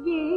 ये